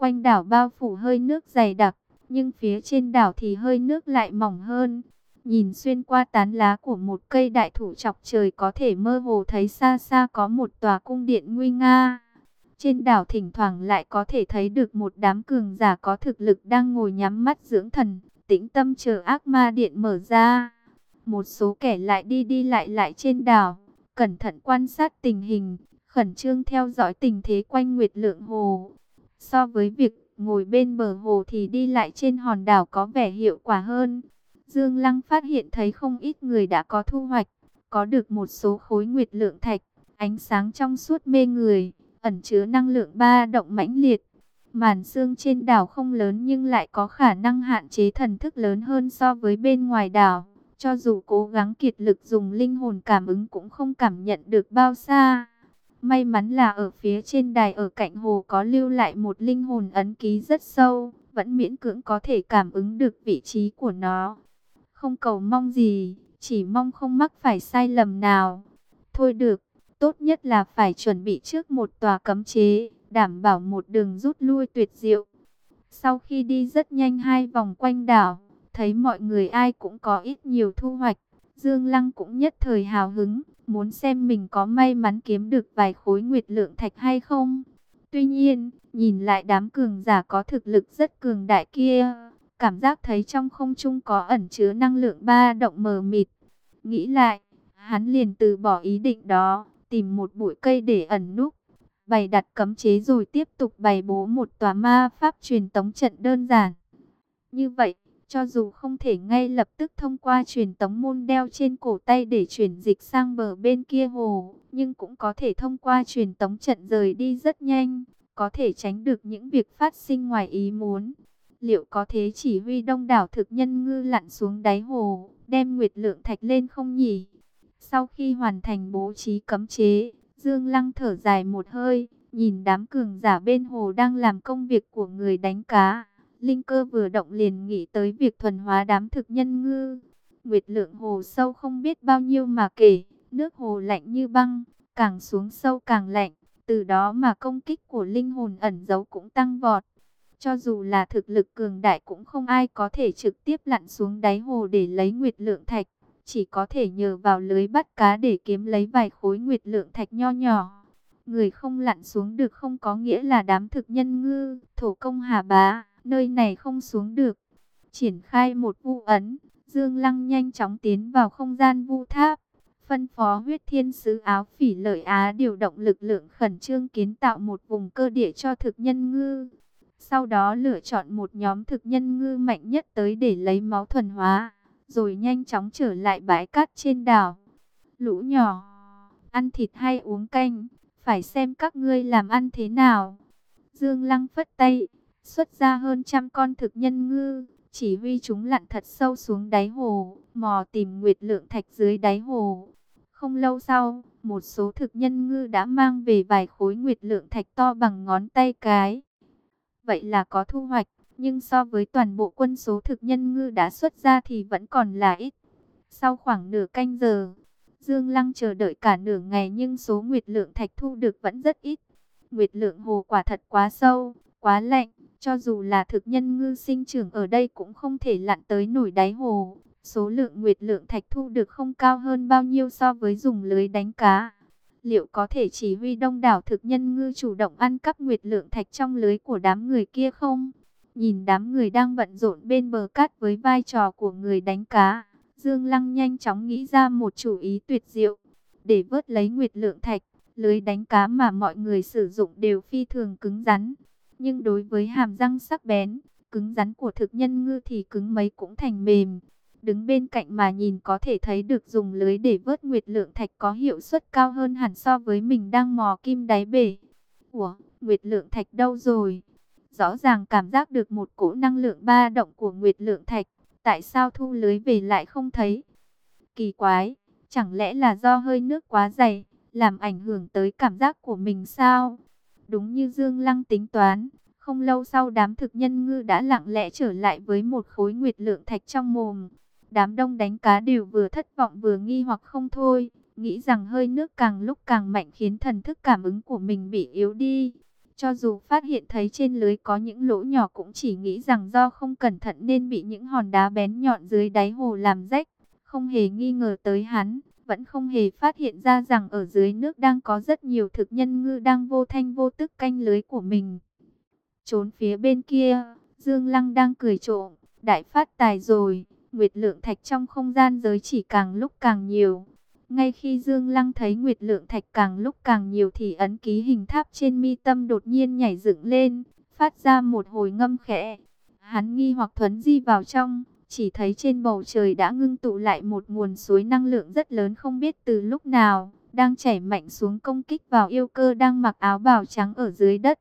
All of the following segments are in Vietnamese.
Quanh đảo bao phủ hơi nước dày đặc, nhưng phía trên đảo thì hơi nước lại mỏng hơn. Nhìn xuyên qua tán lá của một cây đại thụ chọc trời có thể mơ hồ thấy xa xa có một tòa cung điện nguy nga. Trên đảo thỉnh thoảng lại có thể thấy được một đám cường giả có thực lực đang ngồi nhắm mắt dưỡng thần, tĩnh tâm chờ ác ma điện mở ra. Một số kẻ lại đi đi lại lại trên đảo, cẩn thận quan sát tình hình, khẩn trương theo dõi tình thế quanh Nguyệt Lượng Hồ. So với việc ngồi bên bờ hồ thì đi lại trên hòn đảo có vẻ hiệu quả hơn. Dương Lăng phát hiện thấy không ít người đã có thu hoạch, có được một số khối Nguyệt Lượng Thạch, ánh sáng trong suốt mê người, ẩn chứa năng lượng ba động mãnh liệt. Màn xương trên đảo không lớn nhưng lại có khả năng hạn chế thần thức lớn hơn so với bên ngoài đảo. Cho dù cố gắng kiệt lực dùng linh hồn cảm ứng cũng không cảm nhận được bao xa. May mắn là ở phía trên đài ở cạnh hồ có lưu lại một linh hồn ấn ký rất sâu, vẫn miễn cưỡng có thể cảm ứng được vị trí của nó. Không cầu mong gì, chỉ mong không mắc phải sai lầm nào. Thôi được, tốt nhất là phải chuẩn bị trước một tòa cấm chế, đảm bảo một đường rút lui tuyệt diệu. Sau khi đi rất nhanh hai vòng quanh đảo, thấy mọi người ai cũng có ít nhiều thu hoạch. Dương Lăng cũng nhất thời hào hứng, muốn xem mình có may mắn kiếm được vài khối nguyệt lượng thạch hay không. Tuy nhiên, nhìn lại đám cường giả có thực lực rất cường đại kia, cảm giác thấy trong không trung có ẩn chứa năng lượng ba động mờ mịt. Nghĩ lại, hắn liền từ bỏ ý định đó, tìm một bụi cây để ẩn núp, bày đặt cấm chế rồi tiếp tục bày bố một tòa ma pháp truyền tống trận đơn giản. Như vậy, cho dù không thể ngay lập tức thông qua truyền tống môn đeo trên cổ tay để chuyển dịch sang bờ bên kia hồ, nhưng cũng có thể thông qua truyền tống trận rời đi rất nhanh, có thể tránh được những việc phát sinh ngoài ý muốn. Liệu có thế chỉ huy đông đảo thực nhân ngư lặn xuống đáy hồ, đem nguyệt lượng thạch lên không nhỉ? Sau khi hoàn thành bố trí cấm chế, Dương Lăng thở dài một hơi, nhìn đám cường giả bên hồ đang làm công việc của người đánh cá Linh cơ vừa động liền nghĩ tới việc thuần hóa đám thực nhân ngư. Nguyệt lượng hồ sâu không biết bao nhiêu mà kể, nước hồ lạnh như băng, càng xuống sâu càng lạnh, từ đó mà công kích của linh hồn ẩn giấu cũng tăng vọt. Cho dù là thực lực cường đại cũng không ai có thể trực tiếp lặn xuống đáy hồ để lấy nguyệt lượng thạch, chỉ có thể nhờ vào lưới bắt cá để kiếm lấy vài khối nguyệt lượng thạch nho nhỏ. Người không lặn xuống được không có nghĩa là đám thực nhân ngư, thổ công hà bá, nơi này không xuống được. Triển khai một vu ấn, Dương Lăng nhanh chóng tiến vào không gian vu tháp. Phân phó huyết thiên sứ áo phỉ lợi Á điều động lực lượng khẩn trương kiến tạo một vùng cơ địa cho thực nhân ngư. Sau đó lựa chọn một nhóm thực nhân ngư mạnh nhất tới để lấy máu thuần hóa, rồi nhanh chóng trở lại bãi cát trên đảo. Lũ nhỏ, ăn thịt hay uống canh, phải xem các ngươi làm ăn thế nào. Dương Lăng phất tay, xuất ra hơn trăm con thực nhân ngư, chỉ huy chúng lặn thật sâu xuống đáy hồ, mò tìm nguyệt lượng thạch dưới đáy hồ. Không lâu sau, một số thực nhân ngư đã mang về vài khối nguyệt lượng thạch to bằng ngón tay cái. Vậy là có thu hoạch, nhưng so với toàn bộ quân số thực nhân ngư đã xuất ra thì vẫn còn là ít. Sau khoảng nửa canh giờ, Dương Lăng chờ đợi cả nửa ngày nhưng số nguyệt lượng thạch thu được vẫn rất ít. Nguyệt lượng hồ quả thật quá sâu, quá lạnh, cho dù là thực nhân ngư sinh trưởng ở đây cũng không thể lặn tới nổi đáy hồ. Số lượng nguyệt lượng thạch thu được không cao hơn bao nhiêu so với dùng lưới đánh cá. Liệu có thể chỉ huy đông đảo thực nhân ngư chủ động ăn cắp nguyệt lượng thạch trong lưới của đám người kia không? Nhìn đám người đang bận rộn bên bờ cát với vai trò của người đánh cá. Dương Lăng nhanh chóng nghĩ ra một chủ ý tuyệt diệu. Để vớt lấy nguyệt lượng thạch, lưới đánh cá mà mọi người sử dụng đều phi thường cứng rắn. Nhưng đối với hàm răng sắc bén, cứng rắn của thực nhân ngư thì cứng mấy cũng thành mềm. Đứng bên cạnh mà nhìn có thể thấy được dùng lưới để vớt nguyệt lượng thạch có hiệu suất cao hơn hẳn so với mình đang mò kim đáy bể. Ủa, nguyệt lượng thạch đâu rồi? Rõ ràng cảm giác được một cỗ năng lượng ba động của nguyệt lượng thạch. Tại sao thu lưới về lại không thấy? Kỳ quái, chẳng lẽ là do hơi nước quá dày, làm ảnh hưởng tới cảm giác của mình sao? Đúng như Dương Lăng tính toán, không lâu sau đám thực nhân ngư đã lặng lẽ trở lại với một khối nguyệt lượng thạch trong mồm. Đám đông đánh cá đều vừa thất vọng vừa nghi hoặc không thôi, nghĩ rằng hơi nước càng lúc càng mạnh khiến thần thức cảm ứng của mình bị yếu đi. Cho dù phát hiện thấy trên lưới có những lỗ nhỏ cũng chỉ nghĩ rằng do không cẩn thận nên bị những hòn đá bén nhọn dưới đáy hồ làm rách. Không hề nghi ngờ tới hắn, vẫn không hề phát hiện ra rằng ở dưới nước đang có rất nhiều thực nhân ngư đang vô thanh vô tức canh lưới của mình. Trốn phía bên kia, Dương Lăng đang cười trộm, đại phát tài rồi, nguyệt lượng thạch trong không gian giới chỉ càng lúc càng nhiều. Ngay khi Dương Lăng thấy nguyệt lượng thạch càng lúc càng nhiều thì ấn ký hình tháp trên mi tâm đột nhiên nhảy dựng lên, phát ra một hồi ngâm khẽ. Hắn nghi hoặc thuấn di vào trong, chỉ thấy trên bầu trời đã ngưng tụ lại một nguồn suối năng lượng rất lớn không biết từ lúc nào, đang chảy mạnh xuống công kích vào yêu cơ đang mặc áo bào trắng ở dưới đất.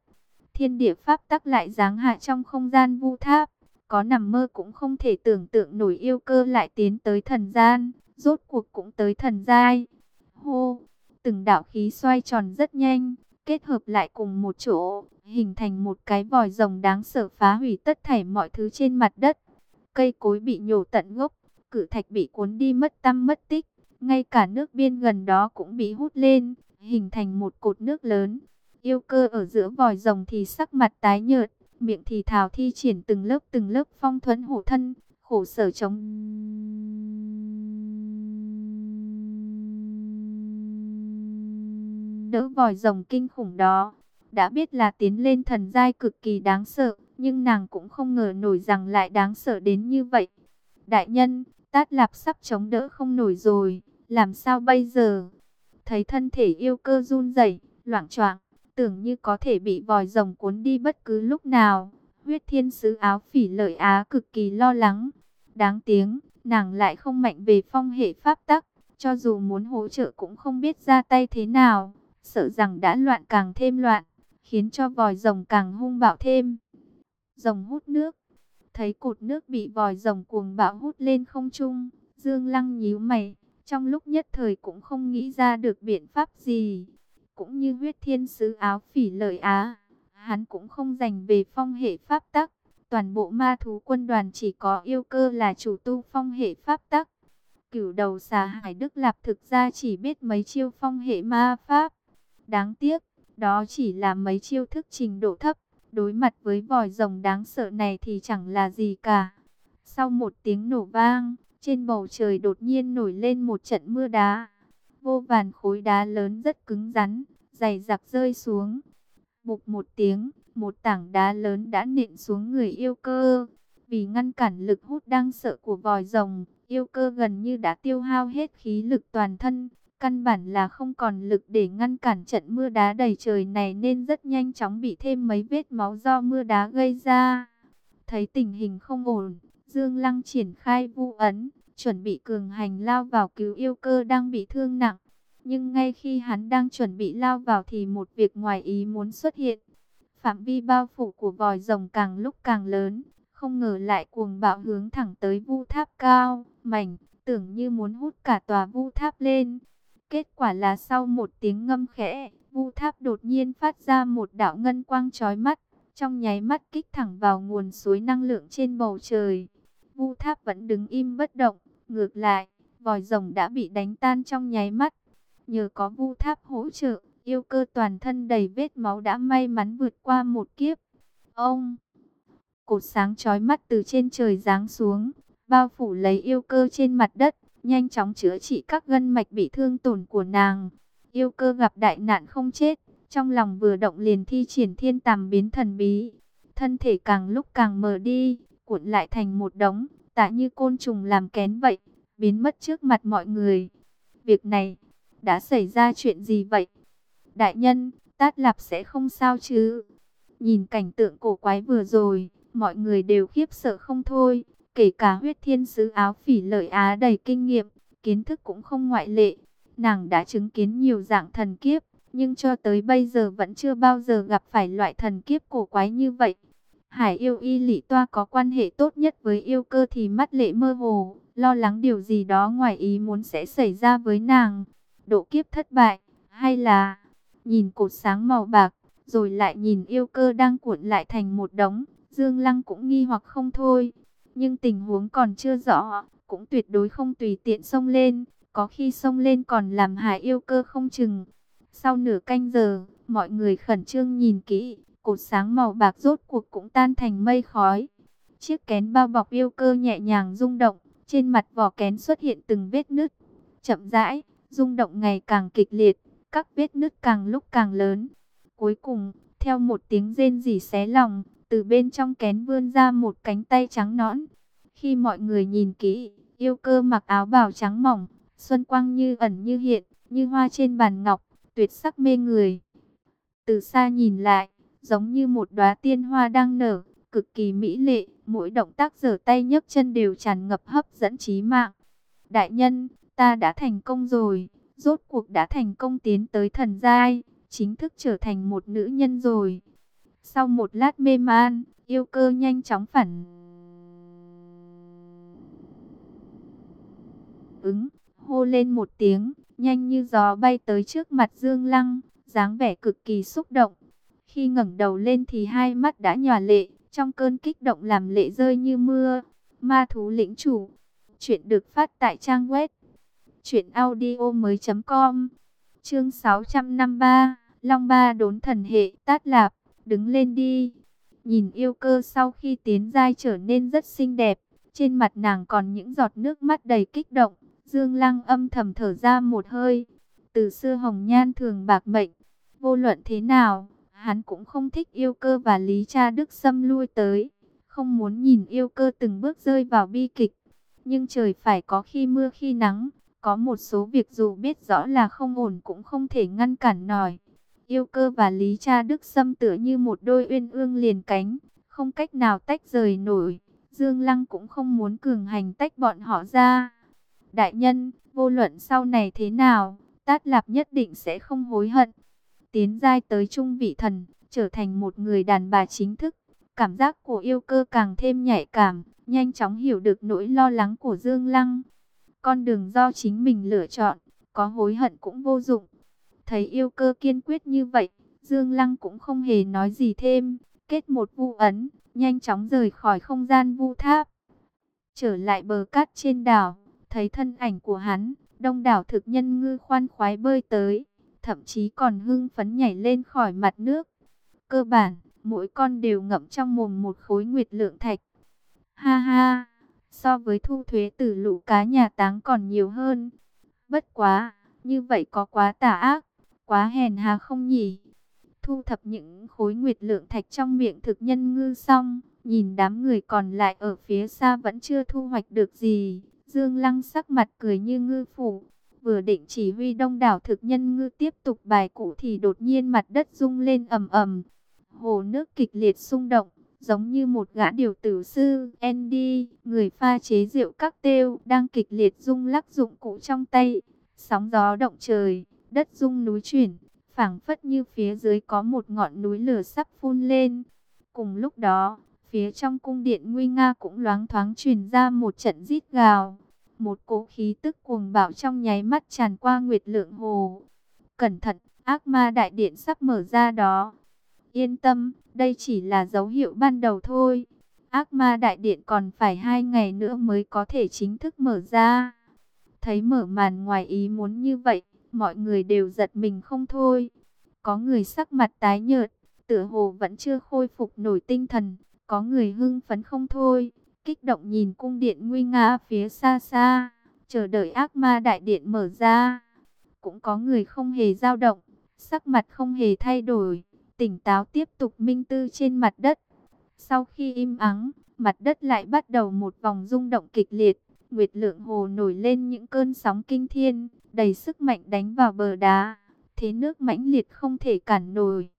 Thiên địa pháp tắc lại giáng hạ trong không gian vu tháp, có nằm mơ cũng không thể tưởng tượng nổi yêu cơ lại tiến tới thần gian, rốt cuộc cũng tới thần giai. Hô, từng đạo khí xoay tròn rất nhanh, kết hợp lại cùng một chỗ, hình thành một cái vòi rồng đáng sợ phá hủy tất thảy mọi thứ trên mặt đất. Cây cối bị nhổ tận gốc, cự thạch bị cuốn đi mất tâm mất tích, ngay cả nước biên gần đó cũng bị hút lên, hình thành một cột nước lớn. Yêu cơ ở giữa vòi rồng thì sắc mặt tái nhợt, miệng thì thào thi triển từng lớp từng lớp phong thuẫn hộ thân, khổ sở chống đỡ vòi rồng kinh khủng đó. Đã biết là tiến lên thần giai cực kỳ đáng sợ, nhưng nàng cũng không ngờ nổi rằng lại đáng sợ đến như vậy. Đại nhân, tát lạp sắp chống đỡ không nổi rồi, làm sao bây giờ? Thấy thân thể yêu cơ run rẩy, loảng choạng, tưởng như có thể bị vòi rồng cuốn đi bất cứ lúc nào. Huyết thiên sứ áo phỉ lợi á cực kỳ lo lắng. Đáng tiếng, nàng lại không mạnh về phong hệ pháp tắc, cho dù muốn hỗ trợ cũng không biết ra tay thế nào, sợ rằng đã loạn càng thêm loạn, khiến cho vòi rồng càng hung bạo thêm. Rồng hút nước, thấy cột nước bị vòi rồng cuồng bạo hút lên không trung, Dương Lăng nhíu mày, trong lúc nhất thời cũng không nghĩ ra được biện pháp gì. Cũng như huyết thiên sứ áo phỉ lợi á, hắn cũng không dành về phong hệ pháp tắc. Toàn bộ ma thú quân đoàn chỉ có yêu cơ là chủ tu phong hệ pháp tắc. Cửu đầu xà hải Đức Lạp thực ra chỉ biết mấy chiêu phong hệ ma pháp. Đáng tiếc, đó chỉ là mấy chiêu thức trình độ thấp. Đối mặt với vòi rồng đáng sợ này thì chẳng là gì cả. Sau một tiếng nổ vang, trên bầu trời đột nhiên nổi lên một trận mưa đá. Vô vàn khối đá lớn rất cứng rắn, dày đặc rơi xuống. Bục một tiếng, một tảng đá lớn đã nện xuống người yêu cơ. Vì ngăn cản lực hút đang sợ của vòi rồng, yêu cơ gần như đã tiêu hao hết khí lực toàn thân. Căn bản là không còn lực để ngăn cản trận mưa đá đầy trời này nên rất nhanh chóng bị thêm mấy vết máu do mưa đá gây ra. Thấy tình hình không ổn, Dương Lăng triển khai vu ấn, chuẩn bị cường hành lao vào cứu yêu cơ đang bị thương nặng. Nhưng ngay khi hắn đang chuẩn bị lao vào thì một việc ngoài ý muốn xuất hiện. Phạm vi bao phủ của vòi rồng càng lúc càng lớn, không ngờ lại cuồng bạo hướng thẳng tới vu tháp cao, mảnh, tưởng như muốn hút cả tòa vu tháp lên. Kết quả là sau một tiếng ngâm khẽ, vu tháp đột nhiên phát ra một đạo ngân quang chói mắt, trong nháy mắt kích thẳng vào nguồn suối năng lượng trên bầu trời. Vu tháp vẫn đứng im bất động, ngược lại, vòi rồng đã bị đánh tan trong nháy mắt. Nhờ có vu tháp hỗ trợ, yêu cơ toàn thân đầy vết máu đã may mắn vượt qua một kiếp. Ông, cột sáng chói mắt từ trên trời giáng xuống, bao phủ lấy yêu cơ trên mặt đất, nhanh chóng chữa trị các gân mạch bị thương tổn của nàng. Yêu cơ gặp đại nạn không chết, trong lòng vừa động liền thi triển thiên tàm biến thần bí. Thân thể càng lúc càng mờ đi, cuộn lại thành một đống, tạ như côn trùng làm kén vậy, biến mất trước mặt mọi người. Việc này, đã xảy ra chuyện gì vậy? Đại nhân, Tát Lạp sẽ không sao chứ? Nhìn cảnh tượng cổ quái vừa rồi, mọi người đều khiếp sợ không thôi. Kể cả huyết thiên sứ áo phỉ lợi Á đầy kinh nghiệm, kiến thức cũng không ngoại lệ. Nàng đã chứng kiến nhiều dạng thần kiếp, nhưng cho tới bây giờ vẫn chưa bao giờ gặp phải loại thần kiếp cổ quái như vậy. Hải yêu y lỷ toa có quan hệ tốt nhất với yêu cơ thì mắt lệ mơ hồ, lo lắng điều gì đó ngoài ý muốn sẽ xảy ra với nàng. Độ kiếp thất bại, hay là nhìn cột sáng màu bạc, rồi lại nhìn yêu cơ đang cuộn lại thành một đống, Dương Lăng cũng nghi hoặc không thôi. Nhưng tình huống còn chưa rõ, cũng tuyệt đối không tùy tiện xông lên, có khi xông lên còn làm hại yêu cơ không chừng. Sau nửa canh giờ, mọi người khẩn trương nhìn kỹ, cột sáng màu bạc rốt cuộc cũng tan thành mây khói. Chiếc kén bao bọc yêu cơ nhẹ nhàng rung động, trên mặt vỏ kén xuất hiện từng vết nứt. Chậm rãi, rung động ngày càng kịch liệt, các vết nứt càng lúc càng lớn. Cuối cùng, theo một tiếng rên rỉ xé lòng, từ bên trong kén vươn ra một cánh tay trắng nõn. Khi mọi người nhìn kỹ, yêu cơ mặc áo bào trắng mỏng, xuân quang như ẩn như hiện, như hoa trên bàn ngọc, tuyệt sắc mê người. Từ xa nhìn lại, giống như một đóa tiên hoa đang nở, cực kỳ mỹ lệ, mỗi động tác giở tay nhấc chân đều tràn ngập hấp dẫn trí mạng. Đại nhân, ta đã thành công rồi, rốt cuộc đã thành công tiến tới thần giai, chính thức trở thành một nữ nhân rồi. Sau một lát mê man, yêu cơ nhanh chóng phản ứng, hô lên một tiếng, nhanh như gió bay tới trước mặt Dương Lăng, dáng vẻ cực kỳ xúc động. Khi ngẩng đầu lên thì hai mắt đã nhòa lệ, trong cơn kích động làm lệ rơi như mưa. Ma thú lĩnh chủ. Chuyện được phát tại trang web. Chuyện audio mới com. Chương 653. Long ba đốn thần hệ tát lạp. Đứng lên đi. Nhìn yêu cơ sau khi tiến giai trở nên rất xinh đẹp. Trên mặt nàng còn những giọt nước mắt đầy kích động. Dương Lăng âm thầm thở ra một hơi. Từ xưa hồng nhan thường bạc mệnh. Vô luận thế nào, hắn cũng không thích yêu cơ và Lý Cha Đức xâm lui tới. Không muốn nhìn yêu cơ từng bước rơi vào bi kịch. Nhưng trời phải có khi mưa khi nắng. Có một số việc dù biết rõ là không ổn cũng không thể ngăn cản nổi. Yêu cơ và Lý Cha Đức Sâm tựa như một đôi uyên ương liền cánh. Không cách nào tách rời nổi. Dương Lăng cũng không muốn cường hành tách bọn họ ra. Đại nhân, vô luận sau này thế nào, Tát Lạp nhất định sẽ không hối hận. Tiến giai tới trung vị thần, trở thành một người đàn bà chính thức. Cảm giác của yêu cơ càng thêm nhạy cảm, nhanh chóng hiểu được nỗi lo lắng của Dương Lăng. Con đường do chính mình lựa chọn, có hối hận cũng vô dụng. Thấy yêu cơ kiên quyết như vậy, Dương Lăng cũng không hề nói gì thêm, kết một vu ấn, nhanh chóng rời khỏi không gian vu tháp. Trở lại bờ cát trên đảo, thấy thân ảnh của hắn, đông đảo thực nhân ngư khoan khoái bơi tới, thậm chí còn hưng phấn nhảy lên khỏi mặt nước. Cơ bản, mỗi con đều ngậm trong mồm một khối nguyệt lượng thạch. Ha ha, so với thu thuế từ lũ cá nhà táng còn nhiều hơn. Bất quá, như vậy có quá tà ác, quá hèn hà không nhỉ? Thu thập những khối nguyệt lượng thạch trong miệng thực nhân ngư xong, nhìn đám người còn lại ở phía xa vẫn chưa thu hoạch được gì, Dương Lăng sắc mặt cười như ngư phủ. Vừa định chỉ huy đông đảo thực nhân ngư tiếp tục bài cụ thì đột nhiên mặt đất rung lên ầm ầm. Hồ nước kịch liệt xung động, giống như một gã điều tử sư Andy, người pha chế rượu các tiêu, đang kịch liệt rung lắc dụng cụ trong tay. Sóng gió động trời, đất rung núi chuyển, phảng phất như phía dưới có một ngọn núi lửa sắp phun lên. Cùng lúc đó, Phía trong cung điện nguy nga cũng loáng thoáng truyền ra một trận rít gào. Một cỗ khí tức cuồng bạo trong nháy mắt tràn qua nguyệt lượng hồ. Cẩn thận, ác ma đại điện sắp mở ra đó. Yên tâm, đây chỉ là dấu hiệu ban đầu thôi. Ác ma đại điện còn phải hai ngày nữa mới có thể chính thức mở ra. Thấy mở màn ngoài ý muốn như vậy, mọi người đều giật mình không thôi. Có người sắc mặt tái nhợt, tựa hồ vẫn chưa khôi phục nổi tinh thần, có người hưng phấn không thôi, kích động nhìn cung điện nguy nga phía xa xa, chờ đợi ác ma đại điện mở ra. Cũng có người không hề dao động, sắc mặt không hề thay đổi, tỉnh táo tiếp tục minh tư trên mặt đất. Sau khi im ắng, mặt đất lại bắt đầu một vòng rung động kịch liệt. Nguyệt lượng hồ nổi lên những cơn sóng kinh thiên, đầy sức mạnh đánh vào bờ đá. Thế nước mãnh liệt không thể cản nổi.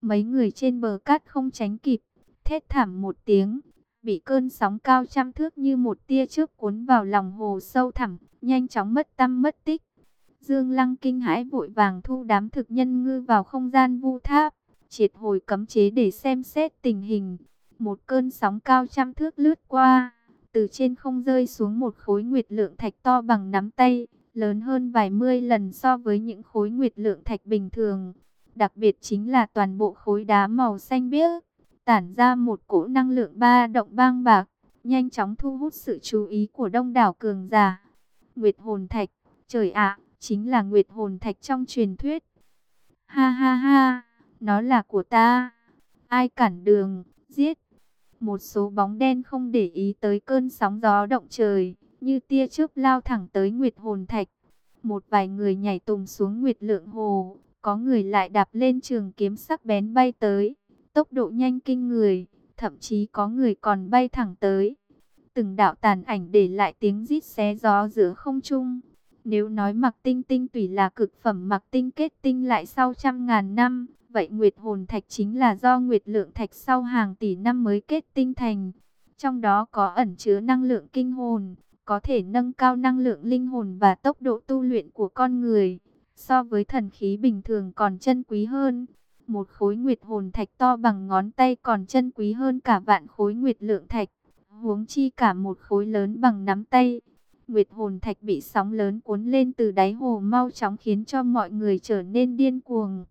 Mấy người trên bờ cát không tránh kịp, thét thảm một tiếng, bị cơn sóng cao trăm thước như một tia trước cuốn vào lòng hồ sâu thẳm, nhanh chóng mất tâm mất tích. Dương Lăng kinh hãi vội vàng thu đám thực nhân ngư vào không gian vu tháp, triệt hồi cấm chế để xem xét tình hình. Một cơn sóng cao trăm thước lướt qua, từ trên không rơi xuống một khối nguyệt lượng thạch to bằng nắm tay, lớn hơn vài mươi lần so với những khối nguyệt lượng thạch bình thường. Đặc biệt chính là toàn bộ khối đá màu xanh biếc, tản ra một cỗ năng lượng ba động bang bạc, nhanh chóng thu hút sự chú ý của đông đảo cường giả. Nguyệt hồn thạch, trời ạ, chính là nguyệt hồn thạch trong truyền thuyết. Ha ha ha, nó là của ta. ai cản đường, giết. Một số bóng đen không để ý tới cơn sóng gió động trời, như tia chớp lao thẳng tới Nguyệt Hồn Thạch. Một vài người nhảy tùng xuống Nguyệt Lượng Hồ, có người lại đạp lên trường kiếm sắc bén bay tới, tốc độ nhanh kinh người, thậm chí có người còn bay thẳng tới. Từng đạo tàn ảnh để lại tiếng rít xé gió giữa không trung. Nếu nói mặc tinh tinh tùy là cực phẩm mặc tinh kết tinh lại sau trăm ngàn năm, vậy Nguyệt Hồn Thạch chính là do Nguyệt Lượng Thạch sau hàng tỷ năm mới kết tinh thành. Trong đó có ẩn chứa năng lượng kinh hồn, có thể nâng cao năng lượng linh hồn và tốc độ tu luyện của con người. So với thần khí bình thường còn chân quý hơn. Một khối Nguyệt Hồn Thạch to bằng ngón tay còn chân quý hơn cả vạn khối Nguyệt Lượng Thạch. Huống chi cả một khối lớn bằng nắm tay. Nguyệt hồn thạch bị sóng lớn cuốn lên từ đáy hồ mau chóng khiến cho mọi người trở nên điên cuồng.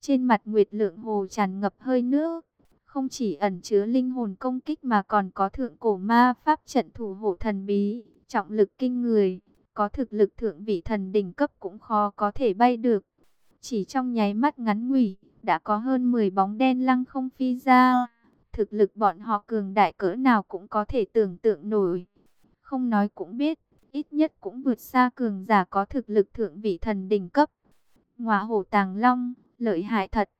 Trên mặt Nguyệt lượng hồ tràn ngập hơi nước, không chỉ ẩn chứa linh hồn công kích mà còn có thượng cổ ma pháp trận thủ hộ thần bí, trọng lực kinh người, có thực lực thượng vị thần đỉnh cấp cũng khó có thể bay được. Chỉ trong nháy mắt ngắn ngủi, đã có hơn 10 bóng đen lăng không phi ra. Thực lực bọn họ cường đại cỡ nào cũng có thể tưởng tượng nổi. Không nói cũng biết, ít nhất cũng vượt xa cường giả có thực lực thượng vị thần đỉnh cấp. Ngọa hổ tàng long, lợi hại thật.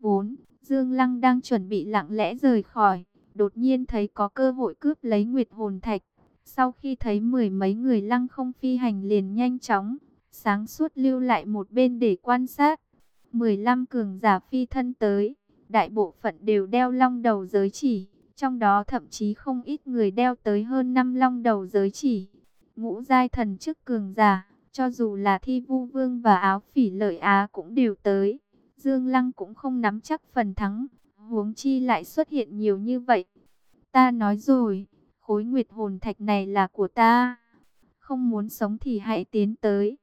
4. Dương Lăng đang chuẩn bị lặng lẽ rời khỏi, đột nhiên thấy có cơ hội cướp lấy Nguyệt Hồn Thạch. Sau khi thấy mười mấy người lăng không phi hành liền nhanh chóng, sáng suốt lưu lại một bên để quan sát. 15 cường giả phi thân tới, đại bộ phận đều đeo long đầu giới chỉ, trong đó thậm chí không ít người đeo tới hơn 5 long đầu giới chỉ. Ngũ giai thần chức cường giả, cho dù là thi vu vương và áo phỉ lợi á cũng đều tới. Dương Lăng cũng không nắm chắc phần thắng, huống chi lại xuất hiện nhiều như vậy. Ta nói rồi, khối nguyệt hồn thạch này là của ta. Không muốn sống thì hãy tiến tới.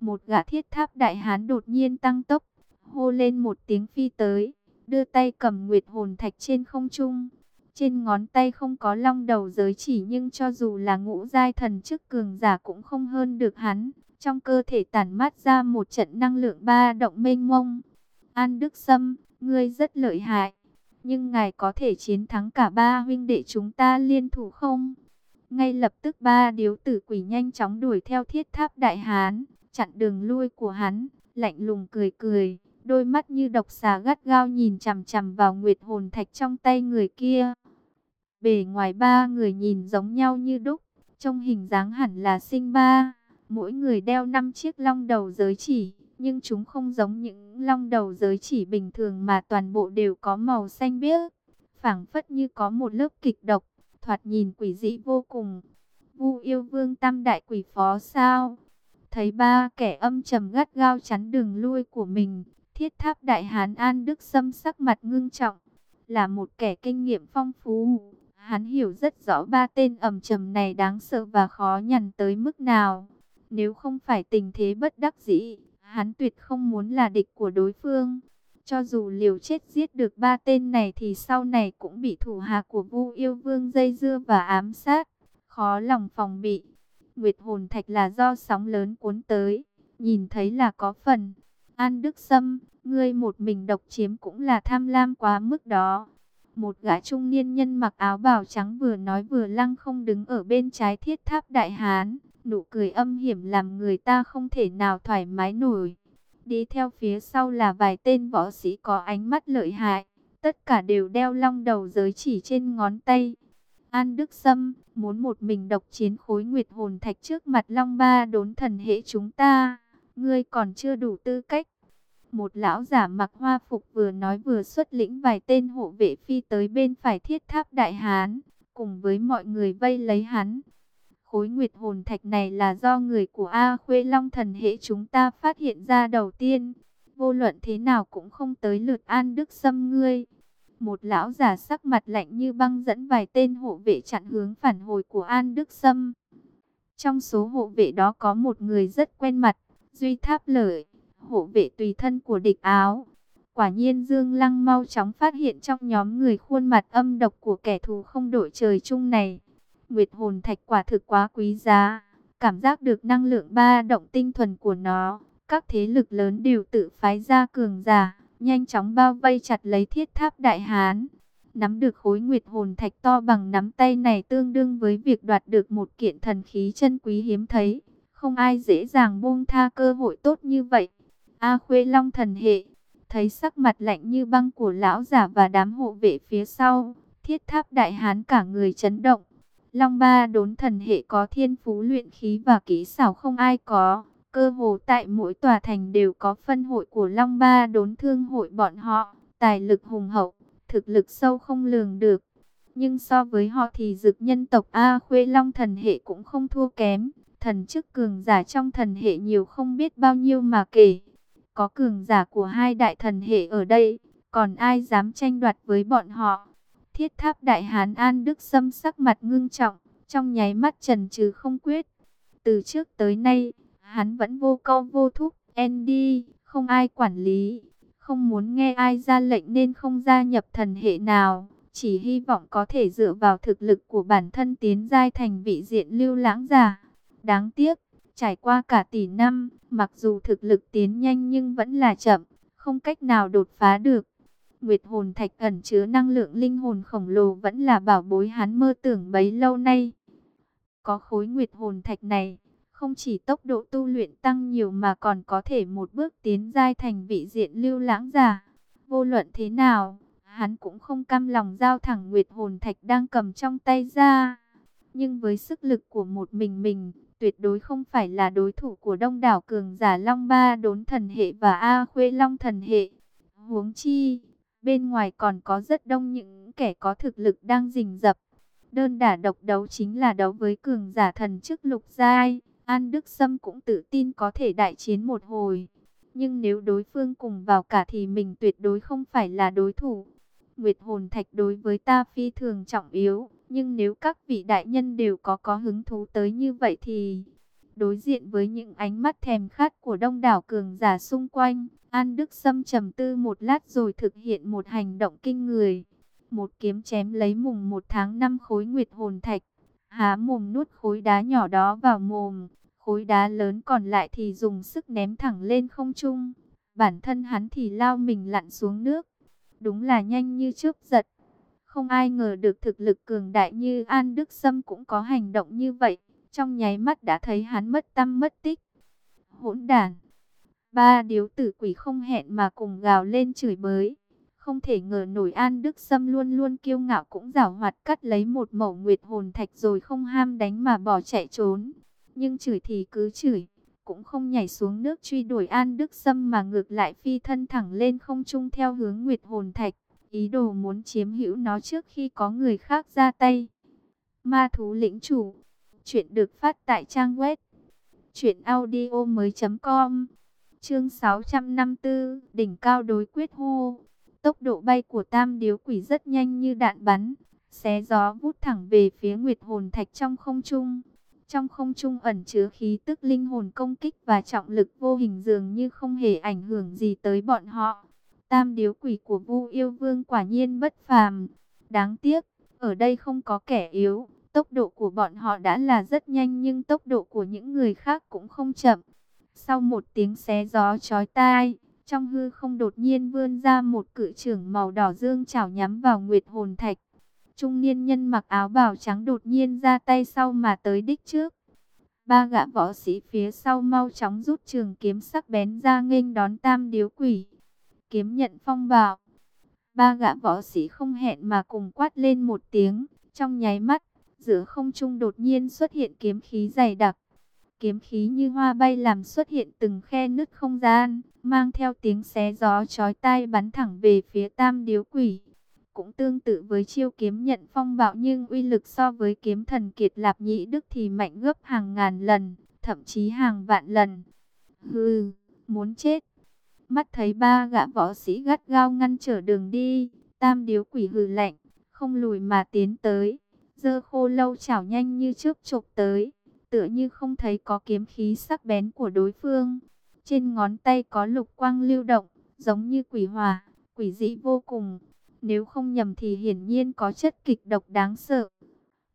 Một gã thiết tháp đại hán đột nhiên tăng tốc, hô lên một tiếng phi tới đưa tay cầm nguyệt hồn thạch trên không trung. Trên ngón tay không có long đầu giới chỉ nhưng cho dù là ngũ giai thần chức cường giả cũng không hơn được hắn. Trong cơ thể tản mát ra một trận năng lượng ba động mênh mông. An Đức Sâm, ngươi rất lợi hại. Nhưng ngài có thể chiến thắng cả ba huynh đệ chúng ta liên thủ không? Ngay lập tức ba điếu tử quỷ nhanh chóng đuổi theo thiết tháp đại hán, chặn đường lui của hắn, lạnh lùng cười cười. Đôi mắt như độc xà gắt gao nhìn chằm chằm vào nguyệt hồn thạch trong tay người kia. Bề ngoài ba người nhìn giống nhau như đúc, trong hình dáng hẳn là sinh ba. Mỗi người đeo năm chiếc long đầu giới chỉ, nhưng chúng không giống những long đầu giới chỉ bình thường mà toàn bộ đều có màu xanh biếc. phảng phất như có một lớp kịch độc, thoạt nhìn quỷ dị vô cùng. Vu yêu vương tam đại quỷ phó sao? Thấy ba kẻ âm trầm gắt gao chắn đường lui của mình, Thiết tháp đại hán An Đức Sâm sắc mặt ngưng trọng, là một kẻ kinh nghiệm phong phú. Hắn hiểu rất rõ ba tên ẩm trầm này đáng sợ và khó nhằn tới mức nào. Nếu không phải tình thế bất đắc dĩ, hắn tuyệt không muốn là địch của đối phương. Cho dù liều chết giết được ba tên này thì sau này cũng bị thủ hạ của Vu Yêu Vương dây dưa và ám sát, khó lòng phòng bị. Nguyệt hồn thạch là do sóng lớn cuốn tới, nhìn thấy là có phần. An Đức Sâm, ngươi một mình độc chiếm cũng là tham lam quá mức đó. Một gã trung niên nhân mặc áo bào trắng vừa nói vừa lăng không đứng ở bên trái thiết tháp đại hán. Nụ cười âm hiểm làm người ta không thể nào thoải mái nổi. Đi theo phía sau là vài tên võ sĩ có ánh mắt lợi hại. Tất cả đều đeo long đầu giới chỉ trên ngón tay. An Đức Sâm, muốn một mình độc chiến khối nguyệt hồn thạch trước mặt long ba đốn thần hệ chúng ta. Ngươi còn chưa đủ tư cách. Một lão giả mặc hoa phục vừa nói vừa xuất lĩnh vài tên hộ vệ phi tới bên phải thiết tháp đại hán, cùng với mọi người vây lấy hắn. Khối nguyệt hồn thạch này là do người của A Khuê Long thần hệ chúng ta phát hiện ra đầu tiên. Vô luận thế nào cũng không tới lượt an đức xâm ngươi. Một lão giả sắc mặt lạnh như băng dẫn vài tên hộ vệ chặn hướng phản hồi của An Đức Sâm. Trong số hộ vệ đó có một người rất quen mặt, Duy Tháp Lợi hộ vệ tùy thân của địch áo. Quả nhiên Dương Lăng mau chóng phát hiện trong nhóm người khuôn mặt âm độc của kẻ thù không đổi trời chung này. Nguyệt hồn thạch quả thực quá quý giá, cảm giác được năng lượng ba động tinh thuần của nó. Các thế lực lớn đều tự phái ra cường giả, nhanh chóng bao vây chặt lấy thiết tháp đại hán. Nắm được khối nguyệt hồn thạch to bằng nắm tay này tương đương với việc đoạt được một kiện thần khí chân quý hiếm thấy. Không ai dễ dàng buông tha cơ hội tốt như vậy. A Khuê Long thần hệ, thấy sắc mặt lạnh như băng của lão giả và đám hộ vệ phía sau, thiết tháp đại hán cả người chấn động. Long ba đốn thần hệ có thiên phú luyện khí và kỹ xảo không ai có. Cơ hồ tại mỗi tòa thành đều có phân hội của Long ba đốn thương hội bọn họ. Tài lực hùng hậu, thực lực sâu không lường được. Nhưng so với họ thì dực nhân tộc A Khuê Long thần hệ cũng không thua kém. Thần chức cường giả trong thần hệ nhiều không biết bao nhiêu mà kể. Có cường giả của hai đại thần hệ ở đây, còn ai dám tranh đoạt với bọn họ. Thiết tháp đại hán An Đức Sâm sắc mặt ngưng trọng, trong nháy mắt trần trừ không quyết. Từ trước tới nay, hắn vẫn vô câu vô thúc, ND, không ai quản lý, không muốn nghe ai ra lệnh nên không gia nhập thần hệ nào. Chỉ hy vọng có thể dựa vào thực lực của bản thân tiến giai thành vị diện lưu lãng giả. Đáng tiếc, trải qua cả tỷ năm, mặc dù thực lực tiến nhanh nhưng vẫn là chậm, không cách nào đột phá được. Nguyệt hồn thạch ẩn chứa năng lượng linh hồn khổng lồ vẫn là bảo bối hắn mơ tưởng bấy lâu nay. Có khối nguyệt hồn thạch này, không chỉ tốc độ tu luyện tăng nhiều mà còn có thể một bước tiến giai thành vị diện lưu lãng giả. Vô luận thế nào, hắn cũng không cam lòng giao thẳng nguyệt hồn thạch đang cầm trong tay ra. Nhưng với sức lực của một mình mình, tuyệt đối không phải là đối thủ của đông đảo cường giả Long Ba đốn thần hệ và A Khuê Long thần hệ. Huống chi, bên ngoài còn có rất đông những kẻ có thực lực đang rình rập. Đơn đả độc đấu chính là đấu với cường giả thần chức lục giai. An Đức Sâm cũng tự tin có thể đại chiến một hồi. Nhưng nếu đối phương cùng vào cả thì mình tuyệt đối không phải là đối thủ. Nguyệt hồn thạch đối với ta phi thường trọng yếu. Nhưng nếu các vị đại nhân đều có có hứng thú tới như vậy thì... Đối diện với những ánh mắt thèm khát của đông đảo cường giả xung quanh, An Đức Sâm trầm tư một lát rồi thực hiện một hành động kinh người. Một kiếm chém lấy mùng một tháng năm khối nguyệt hồn thạch, há mồm nuốt khối đá nhỏ đó vào mồm, khối đá lớn còn lại thì dùng sức ném thẳng lên không trung. Bản thân hắn thì lao mình lặn xuống nước. Đúng là nhanh như chớp giật. Không ai ngờ được thực lực cường đại như An Đức Sâm cũng có hành động như vậy. Trong nháy mắt đã thấy hắn mất tâm mất tích. Hỗn đàn. Ba điếu tử quỷ không hẹn mà cùng gào lên chửi bới. Không thể ngờ nổi An Đức Sâm luôn luôn kiêu ngạo cũng giảo hoạt cắt lấy một mẩu nguyệt hồn thạch rồi không ham đánh mà bỏ chạy trốn. Nhưng chửi thì cứ chửi, cũng không nhảy xuống nước truy đuổi An Đức Sâm mà ngược lại phi thân thẳng lên không trung theo hướng nguyệt hồn thạch ý đồ muốn chiếm hữu nó trước khi có người khác ra tay. Ma thú lĩnh chủ, chuyện được phát tại trang web truyệnaudiomoi.com. Chương 654, đỉnh cao đối quyết hô. Tốc độ bay của Tam điếu quỷ rất nhanh như đạn bắn, xé gió vút thẳng về phía Nguyệt hồn thạch trong không trung. Trong không trung ẩn chứa khí tức linh hồn công kích và trọng lực vô hình dường như không hề ảnh hưởng gì tới bọn họ. Tam điếu quỷ của Vu Yêu Vương quả nhiên bất phàm. Đáng tiếc, ở đây không có kẻ yếu. Tốc độ của bọn họ đã là rất nhanh nhưng tốc độ của những người khác cũng không chậm. Sau một tiếng xé gió chói tai, trong hư không đột nhiên vươn ra một cự trưởng màu đỏ dương chảo nhắm vào Nguyệt Hồn Thạch. Trung niên nhân mặc áo bào trắng đột nhiên ra tay sau mà tới đích trước. Ba gã võ sĩ phía sau mau chóng rút trường kiếm sắc bén ra nghênh đón tam điếu quỷ kiếm nhận phong bạo. Ba gã võ sĩ không hẹn mà cùng quát lên một tiếng, trong nháy mắt, giữa không trung đột nhiên xuất hiện kiếm khí dày đặc. Kiếm khí như hoa bay làm xuất hiện từng khe nứt không gian, mang theo tiếng xé gió chói tai bắn thẳng về phía tam điếu quỷ. Cũng tương tự với chiêu kiếm nhận phong bạo nhưng uy lực so với kiếm thần kiệt lạp nhị đức thì mạnh gấp hàng ngàn lần, thậm chí hàng vạn lần. Hừ, muốn chết. Mắt thấy ba gã võ sĩ gắt gao ngăn trở đường đi, tam điếu quỷ hừ lạnh, không lùi mà tiến tới. Dơ khô lâu chảo nhanh như trước chộp tới, tựa như không thấy có kiếm khí sắc bén của đối phương. Trên ngón tay có lục quang lưu động, giống như quỷ hòa, quỷ dị vô cùng. Nếu không nhầm thì hiển nhiên có chất kịch độc đáng sợ.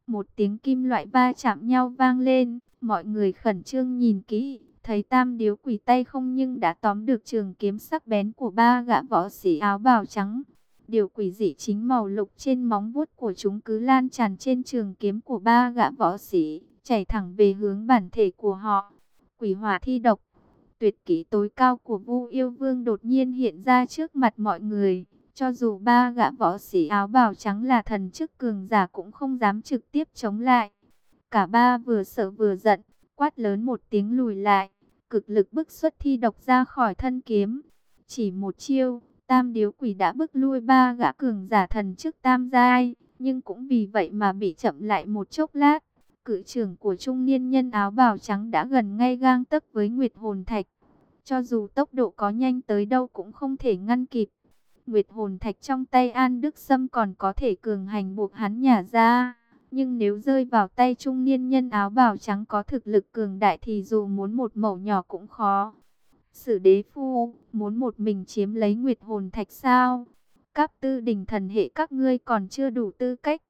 Một tiếng kim loại va chạm nhau vang lên, mọi người khẩn trương nhìn kỹ, Thấy tam điếu quỷ tay không nhưng đã tóm được trường kiếm sắc bén của ba gã võ sĩ áo bào trắng. Điều quỷ dị chính màu lục trên móng vuốt của chúng cứ lan tràn trên trường kiếm của ba gã võ sĩ, chảy thẳng về hướng bản thể của họ. Quỷ hỏa thi độc, tuyệt kỹ tối cao của Vu Yêu Vương đột nhiên hiện ra trước mặt mọi người. Cho dù ba gã võ sĩ áo bào trắng là thần chức cường giả cũng không dám trực tiếp chống lại. Cả ba vừa sợ vừa giận, quát lớn một tiếng lùi lại, cực lực bức xuất thi độc ra khỏi thân kiếm. Chỉ một chiêu, tam điếu quỷ đã bức lui ba gã cường giả thần trước tam giai, nhưng cũng vì vậy mà bị chậm lại một chốc lát. Cự trưởng của trung niên nhân áo bào trắng đã gần ngay gang tấc với Nguyệt Hồn Thạch. Cho dù tốc độ có nhanh tới đâu cũng không thể ngăn kịp. Nguyệt hồn thạch trong tay An Đức Sâm còn có thể cường hành buộc hắn nhả ra. Nhưng nếu rơi vào tay trung niên nhân áo bào trắng có thực lực cường đại thì dù muốn một mẩu nhỏ cũng khó. Sử đế phu, muốn một mình chiếm lấy Nguyệt hồn thạch sao? Các tư đình thần hệ các ngươi còn chưa đủ tư cách.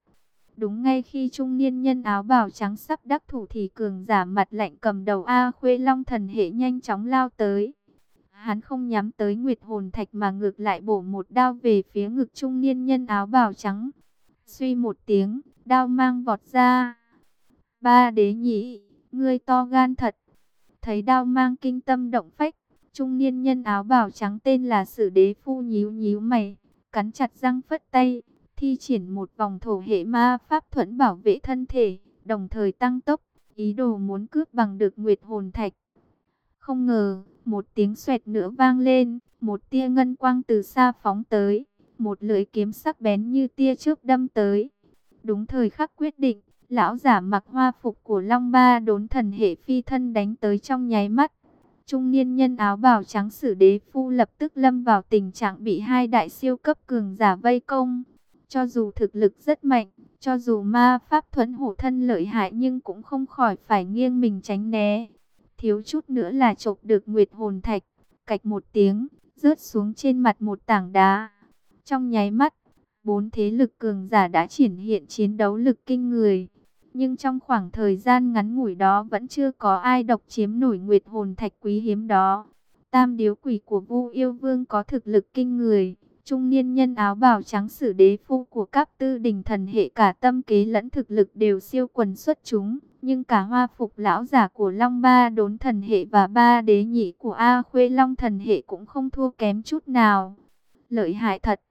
Đúng ngay khi trung niên nhân áo bào trắng sắp đắc thủ thì cường giả mặt lạnh cầm đầu A Khuê Long thần hệ nhanh chóng lao tới. Hắn không nhắm tới Nguyệt Hồn Thạch mà ngược lại bổ một đao về phía ngực trung niên nhân áo bào trắng. Suy một tiếng, đao mang vọt ra. Ba đế nhị, ngươi to gan thật. Thấy đao mang kinh tâm động phách, trung niên nhân áo bào trắng tên là Sử Đế Phu nhíu nhíu mày, cắn chặt răng phất tay, thi triển một vòng thổ hệ ma pháp thuẫn bảo vệ thân thể, đồng thời tăng tốc, ý đồ muốn cướp bằng được Nguyệt Hồn Thạch. Không ngờ, một tiếng xoẹt nữa vang lên, một tia ngân quang từ xa phóng tới, một lưỡi kiếm sắc bén như tia chớp đâm tới. Đúng thời khắc quyết định, lão giả mặc hoa phục của Long Ba đốn thần hệ phi thân đánh tới trong nháy mắt. Trung niên nhân áo bào trắng sử đế phu lập tức lâm vào tình trạng bị hai đại siêu cấp cường giả vây công. Cho dù thực lực rất mạnh, cho dù ma pháp thuẫn hổ thân lợi hại nhưng cũng không khỏi phải nghiêng mình tránh né thiếu chút nữa là chộp được Nguyệt Hồn Thạch, cạch một tiếng, rớt xuống trên mặt một tảng đá. Trong nháy mắt, bốn thế lực cường giả đã triển hiện chiến đấu lực kinh người. Nhưng trong khoảng thời gian ngắn ngủi đó vẫn chưa có ai độc chiếm nổi Nguyệt Hồn Thạch quý hiếm đó. Tam điếu quỷ của Vu Yêu Vương có thực lực kinh người. Trung niên nhân áo bào trắng sử đế phu của các tư đình thần hệ cả tâm kế lẫn thực lực đều siêu quần xuất chúng nhưng cả hoa phục lão giả của Long Ba đốn thần hệ và ba đế nhị của A Khuê Long thần hệ cũng không thua kém chút nào. Lợi hại thật.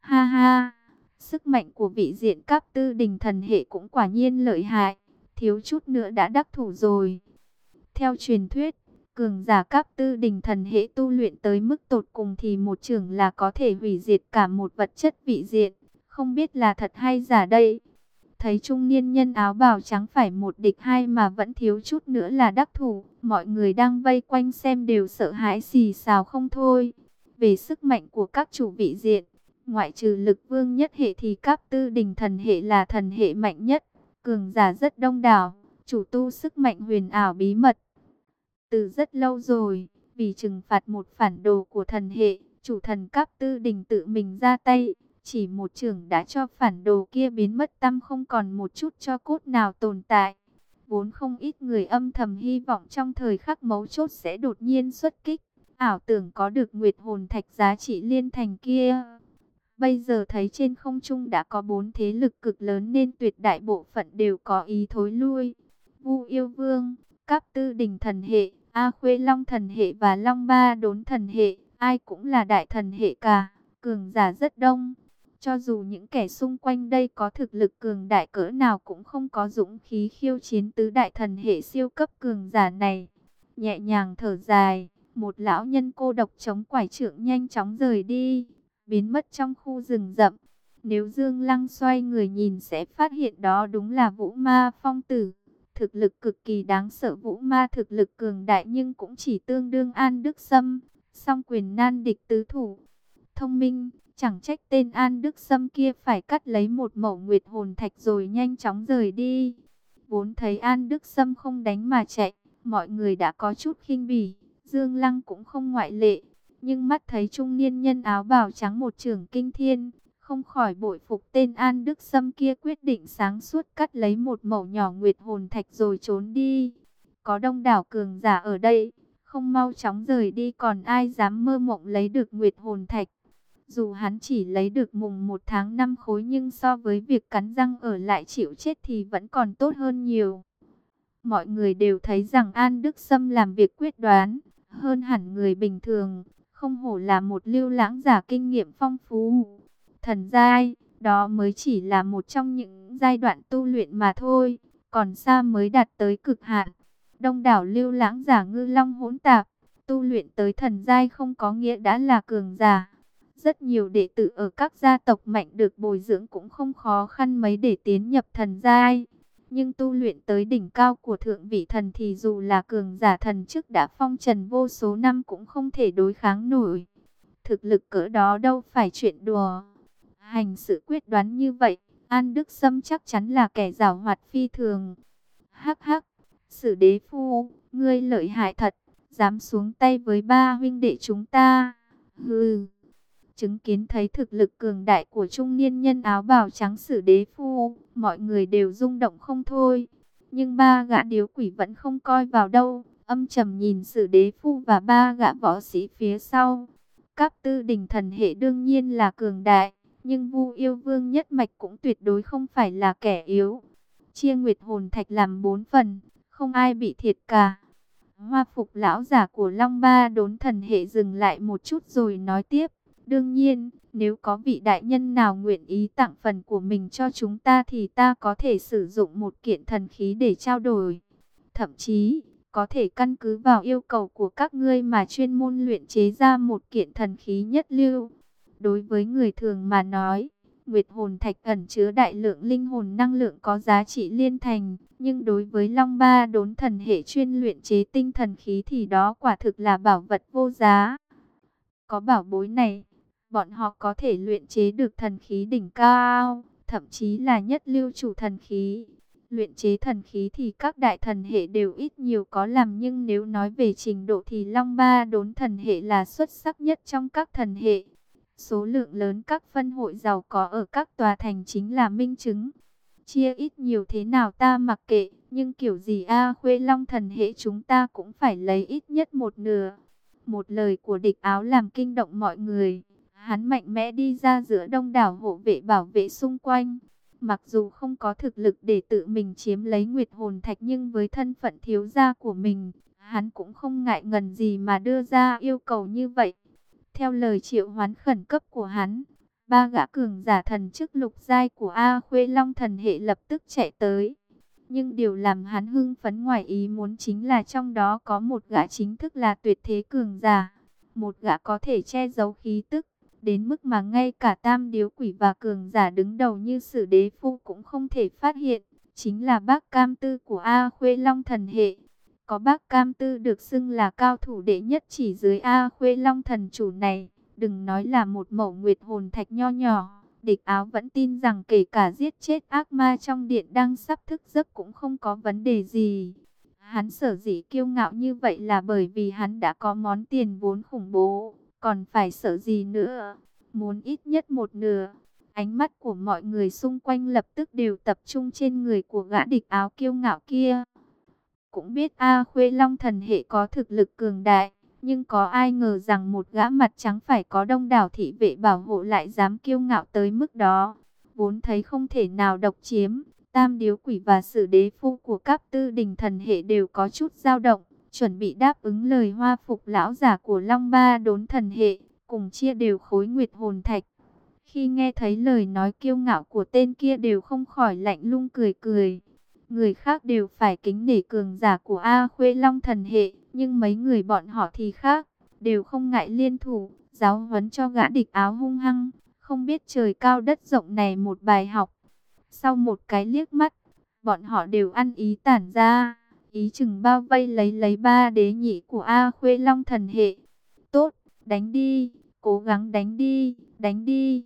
Ha ha, sức mạnh của vị diện các tư đình thần hệ cũng quả nhiên lợi hại, thiếu chút nữa đã đắc thủ rồi. Theo truyền thuyết, cường giả các tư đình thần hệ tu luyện tới mức tột cùng thì một trường là có thể hủy diệt cả một vật chất vị diện, không biết là thật hay giả đây. Thấy trung niên nhân áo bào trắng phải một địch hai mà vẫn thiếu chút nữa là đắc thủ. Mọi người đang vây quanh xem đều sợ hãi xì xào không thôi. Về sức mạnh của các chủ vị diện, ngoại trừ lực vương nhất hệ thì các tư đình thần hệ là thần hệ mạnh nhất. Cường giả rất đông đảo, chủ tu sức mạnh huyền ảo bí mật. Từ rất lâu rồi, vì trừng phạt một phản đồ của thần hệ, chủ thần các tư đình tự mình ra tay chỉ một trường đã cho phản đồ kia biến mất tâm không còn một chút cho cốt nào tồn tại. Vốn không ít người âm thầm hy vọng trong thời khắc mấu chốt sẽ đột nhiên xuất kích. Ảo tưởng có được nguyệt hồn thạch giá trị liên thành kia. Bây giờ thấy trên không trung đã có bốn thế lực cực lớn nên tuyệt đại bộ phận đều có ý thối lui. Vu yêu vương, các tư đình thần hệ, A Khuê Long thần hệ và Long Ba đốn thần hệ, ai cũng là đại thần hệ cả, cường giả rất đông. Cho dù những kẻ xung quanh đây có thực lực cường đại cỡ nào cũng không có dũng khí khiêu chiến tứ đại thần hệ siêu cấp cường giả này. Nhẹ nhàng thở dài, một lão nhân cô độc chống quải trượng nhanh chóng rời đi, biến mất trong khu rừng rậm. Nếu Dương Lăng xoay người nhìn sẽ phát hiện đó đúng là Vũ Ma Phong Tử. Thực lực cực kỳ đáng sợ Vũ Ma thực lực cường đại nhưng cũng chỉ tương đương An Đức Sâm, song quyền nan địch tứ thủ. Thông minh, Chẳng trách tên An Đức Sâm kia phải cắt lấy một mẩu nguyệt hồn thạch rồi nhanh chóng rời đi. Vốn thấy An Đức Sâm không đánh mà chạy, mọi người đã có chút khinh bỉ, Dương Lăng cũng không ngoại lệ. Nhưng mắt thấy trung niên nhân áo bào trắng một trưởng kinh thiên, không khỏi bội phục tên An Đức Sâm kia quyết định sáng suốt cắt lấy một mẩu nhỏ nguyệt hồn thạch rồi trốn đi. có đông đảo cường giả ở đây, không mau chóng rời đi còn ai dám mơ mộng lấy được Nguyệt Hồn Thạch. Dù hắn chỉ lấy được mùng một tháng năm khối nhưng so với việc cắn răng ở lại chịu chết thì vẫn còn tốt hơn nhiều. Mọi người đều thấy rằng An Đức Sâm làm việc quyết đoán, hơn hẳn người bình thường, không hổ là một lưu lãng giả kinh nghiệm phong phú. Thần giai, đó mới chỉ là một trong những giai đoạn tu luyện mà thôi, còn xa mới đạt tới cực hạn. Đông đảo lưu lãng giả ngư long hỗn tạp, tu luyện tới thần giai không có nghĩa đã là cường giả. Rất nhiều đệ tử ở các gia tộc mạnh được bồi dưỡng cũng không khó khăn mấy để tiến nhập thần giai. Nhưng tu luyện tới đỉnh cao của thượng vị thần thì dù là cường giả thần chức đã phong trần vô số năm cũng không thể đối kháng nổi. Thực lực cỡ đó đâu phải chuyện đùa. Hành sự quyết đoán như vậy, An Đức Sâm chắc chắn là kẻ giảo hoạt phi thường. Hắc hắc, sử đế phu, ngươi lợi hại thật, dám xuống tay với ba huynh đệ chúng ta. Hừ. Chứng kiến thấy thực lực cường đại của trung niên nhân áo bào trắng sử đế phu, mọi người đều rung động không thôi. Nhưng ba gã điếu quỷ vẫn không coi vào đâu, âm trầm nhìn sử đế phu và ba gã võ sĩ phía sau. Các tư đình thần hệ đương nhiên là cường đại, nhưng Vu Yêu Vương nhất mạch cũng tuyệt đối không phải là kẻ yếu. Chia Nguyệt hồn thạch làm bốn phần, không ai bị thiệt cả. Hoa phục lão giả của Long Ba đốn thần hệ dừng lại một chút rồi nói tiếp. Đương nhiên, nếu có vị đại nhân nào nguyện ý tặng phần của mình cho chúng ta thì ta có thể sử dụng một kiện thần khí để trao đổi. Thậm chí, có thể căn cứ vào yêu cầu của các ngươi mà chuyên môn luyện chế ra một kiện thần khí nhất lưu. Đối với người thường mà nói, Nguyệt hồn thạch ẩn chứa đại lượng linh hồn năng lượng có giá trị liên thành, nhưng đối với Long Ba đốn thần hệ chuyên luyện chế tinh thần khí thì đó quả thực là bảo vật vô giá. Có bảo bối này, bọn họ có thể luyện chế được thần khí đỉnh cao, thậm chí là nhất lưu chủ thần khí. Luyện chế thần khí thì các đại thần hệ đều ít nhiều có làm nhưng nếu nói về trình độ thì Long Ba đốn thần hệ là xuất sắc nhất trong các thần hệ. Số lượng lớn các phân hội giàu có ở các tòa thành chính là minh chứng. Chia ít nhiều thế nào ta mặc kệ, nhưng kiểu gì A Khuê Long thần hệ chúng ta cũng phải lấy ít nhất một nửa. Một lời của địch áo làm kinh động mọi người. Hắn mạnh mẽ đi ra giữa đông đảo hộ vệ bảo vệ xung quanh. Mặc dù không có thực lực để tự mình chiếm lấy Nguyệt Hồn Thạch nhưng với thân phận thiếu gia của mình, hắn cũng không ngại ngần gì mà đưa ra yêu cầu như vậy. Theo lời triệu hoán khẩn cấp của hắn, ba gã cường giả thần chức lục giai của A Khuê Long thần hệ lập tức chạy tới. Nhưng điều làm hắn hưng phấn ngoài ý muốn chính là trong đó có một gã chính thức là tuyệt thế cường giả. Một gã có thể che giấu khí tức, đến mức mà ngay cả tam điếu quỷ và cường giả đứng đầu như sử đế phu cũng không thể phát hiện. Chính là bác cam tư của A Khuê Long thần hệ. Có bác Cam Tư được xưng là cao thủ đệ nhất chỉ dưới A Khuê Long thần chủ này. Đừng nói là một mẫu nguyệt hồn thạch nho nhỏ. Địch áo vẫn tin rằng kể cả giết chết ác ma trong điện đang sắp thức giấc cũng không có vấn đề gì. Hắn sở dĩ kiêu ngạo như vậy là bởi vì hắn đã có món tiền vốn khủng bố. Còn phải sợ gì nữa? Muốn ít nhất một nửa. Ánh mắt của mọi người xung quanh lập tức đều tập trung trên người của gã địch áo kiêu ngạo kia cũng biết A Khuê Long thần hệ có thực lực cường đại, nhưng có ai ngờ rằng một gã mặt trắng phải có đông đảo thị vệ bảo hộ lại dám kiêu ngạo tới mức đó. Vốn thấy không thể nào độc chiếm, tam điếu quỷ và sử đế phu của các tư đình thần hệ đều có chút dao động, chuẩn bị đáp ứng lời hoa phục lão giả của Long Ba đốn thần hệ, cùng chia đều khối nguyệt hồn thạch. Khi nghe thấy lời nói kiêu ngạo của tên kia đều không khỏi lạnh lung cười cười. Người khác đều phải kính nể cường giả của A Khuê Long thần hệ, nhưng mấy người bọn họ thì khác, đều không ngại liên thủ, giáo huấn cho gã địch áo hung hăng, không biết trời cao đất rộng này một bài học. Sau một cái liếc mắt, bọn họ đều ăn ý tản ra, ý chừng bao vây lấy lấy ba đế nhị của A Khuê Long thần hệ. Tốt, đánh đi, cố gắng đánh đi, đánh đi.